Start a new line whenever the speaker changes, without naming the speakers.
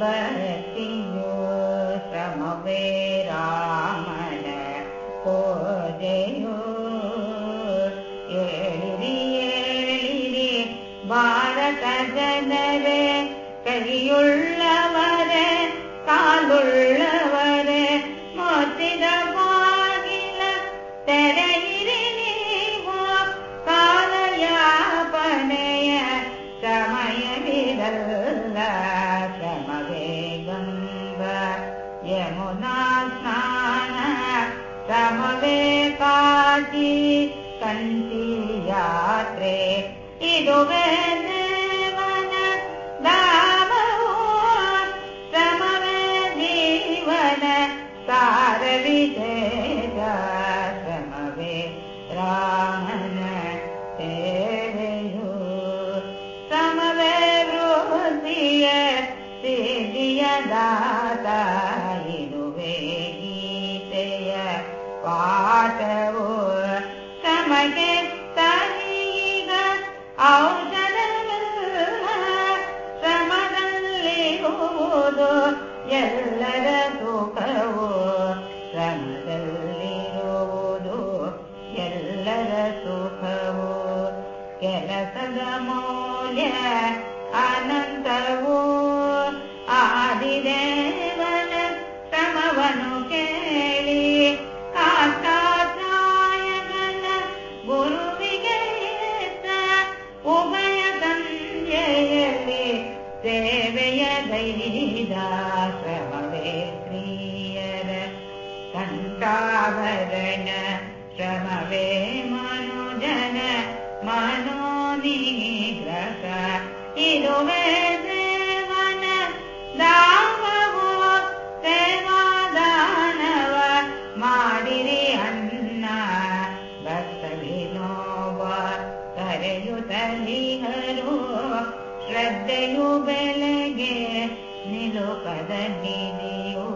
भक्तियो someway Raman भर एळिरि Bharata genre भारतजनरे कालुळ्ळ Kanthi ಯಾತ್ರೆ ಇದುವೇ ದೇವನ ಧಾಮವೋ ಶ್ರಮವೇ ಜೀವನ ಸಾರ ವಿಶೇಷ ಶ್ರಮವೇ ರಾಮನ ಸೇವೆಯು ಶ್ರಮವೇ ವೃತ್ತಿಯ ಸಿದ್ಧಿಯ ದಾತ ಇದುವೇ ಗೀತೆಯ ಪಾಠವು ಶ್ರಮಗೆ ಸರಿಗ ಔಷಧವಿಲ್ಲ ಶ್ರಮದಲ್ಲಿರುವುದು ಎಲ್ಲರ ಸುಖವು ಶ್ರಮದಲ್ಲಿರುವುದು ಎಲ್ಲರ ಸುಖವು ಕೆಲಸದ ಮೌಲ್ಯ ಅನಂತವು ಸೇವೆಯ ಗೈದ ಶ್ರಮವೇ ಸ್ತ್ರೀಯರ ಕಂಠಾಭರಣ ಶ್ರಮವೇ ಮನುಜನ ಮನೋನಿಗ್ರಹ ಇದುವೇ ದೇವನ ದಾಮವೋ ಸೇವಾದಾನವ ಮಾಡಿರಿ ಅನ್ನ ಭಕ್ತ ವಿನೋವ ಕರೆಯುತ್ತಲಿಹರು ಶ್ರದ್ಧೆಯು ಬೆಲೆಗೆ ನಿಲೋಕದಲ್ಲಿ ನೀವು